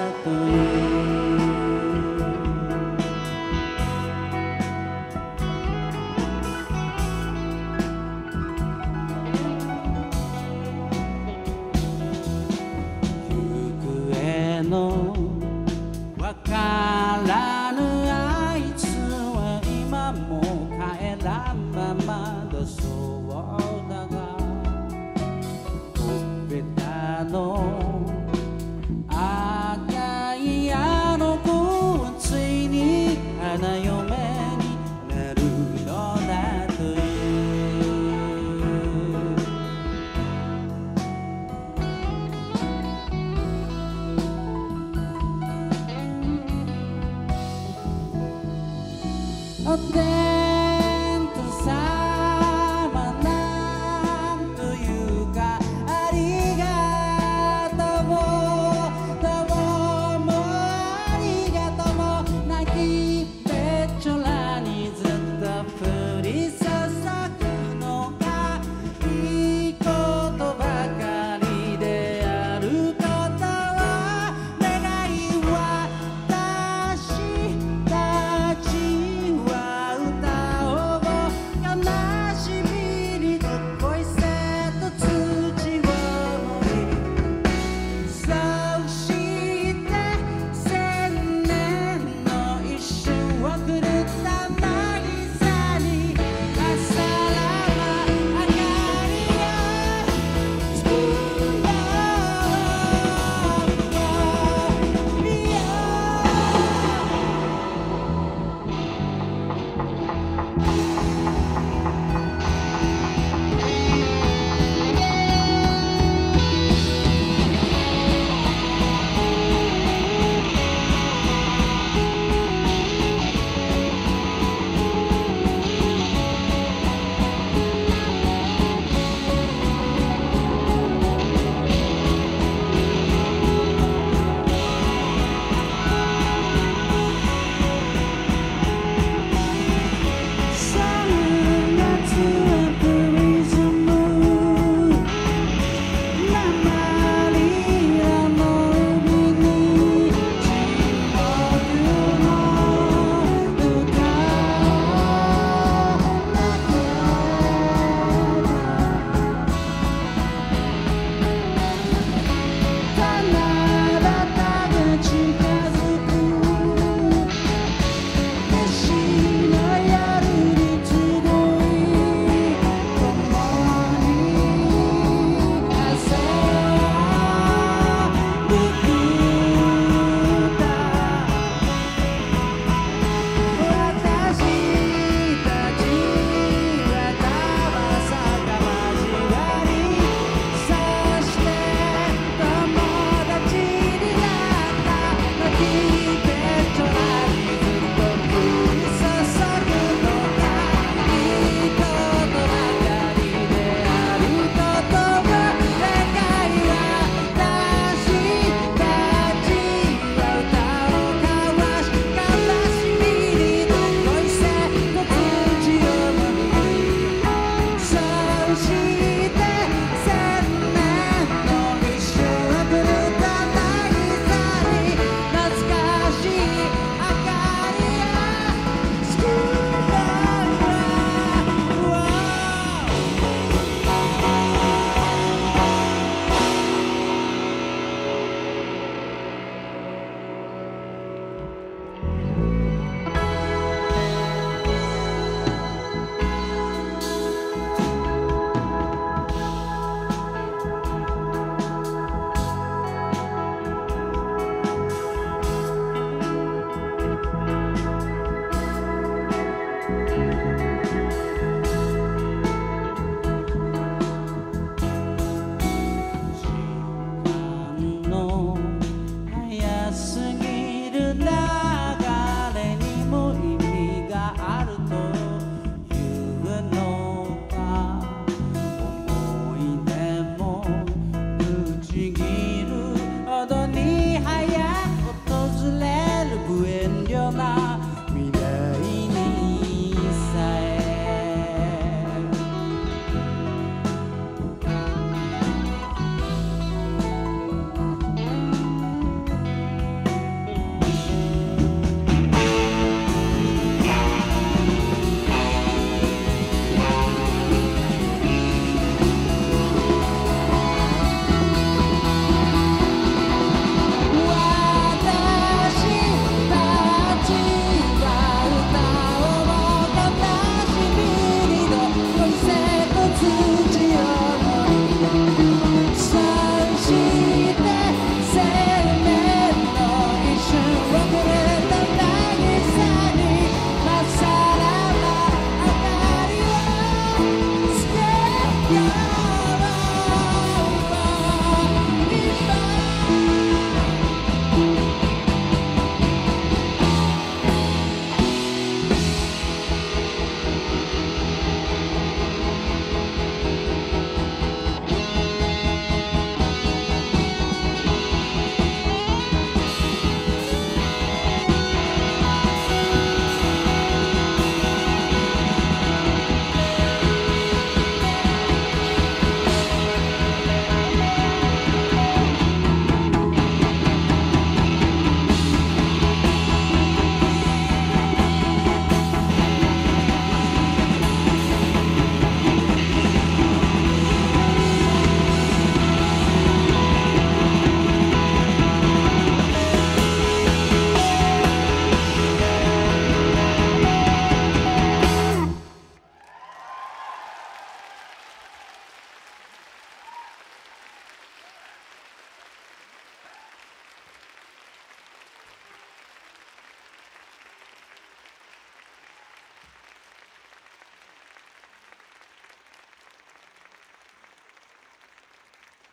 た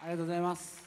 ありがとうございます。